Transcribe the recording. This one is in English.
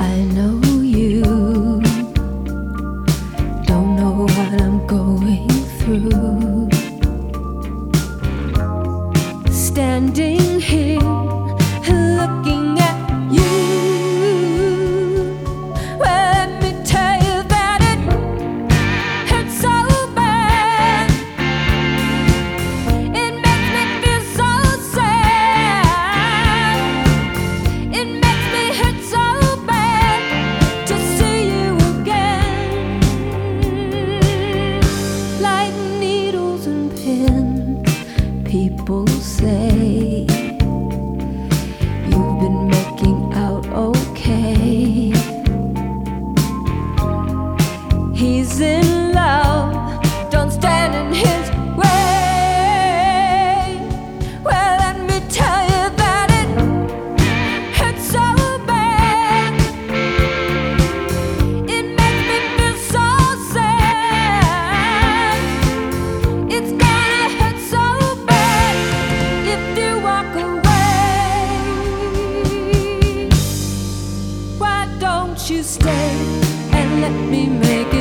I know in love. Don't stand in his way. Well, let me tell you that it hurts so bad. It makes me feel so sad. It's gonna hurt so bad if you walk away. Why don't you stay and let me make it?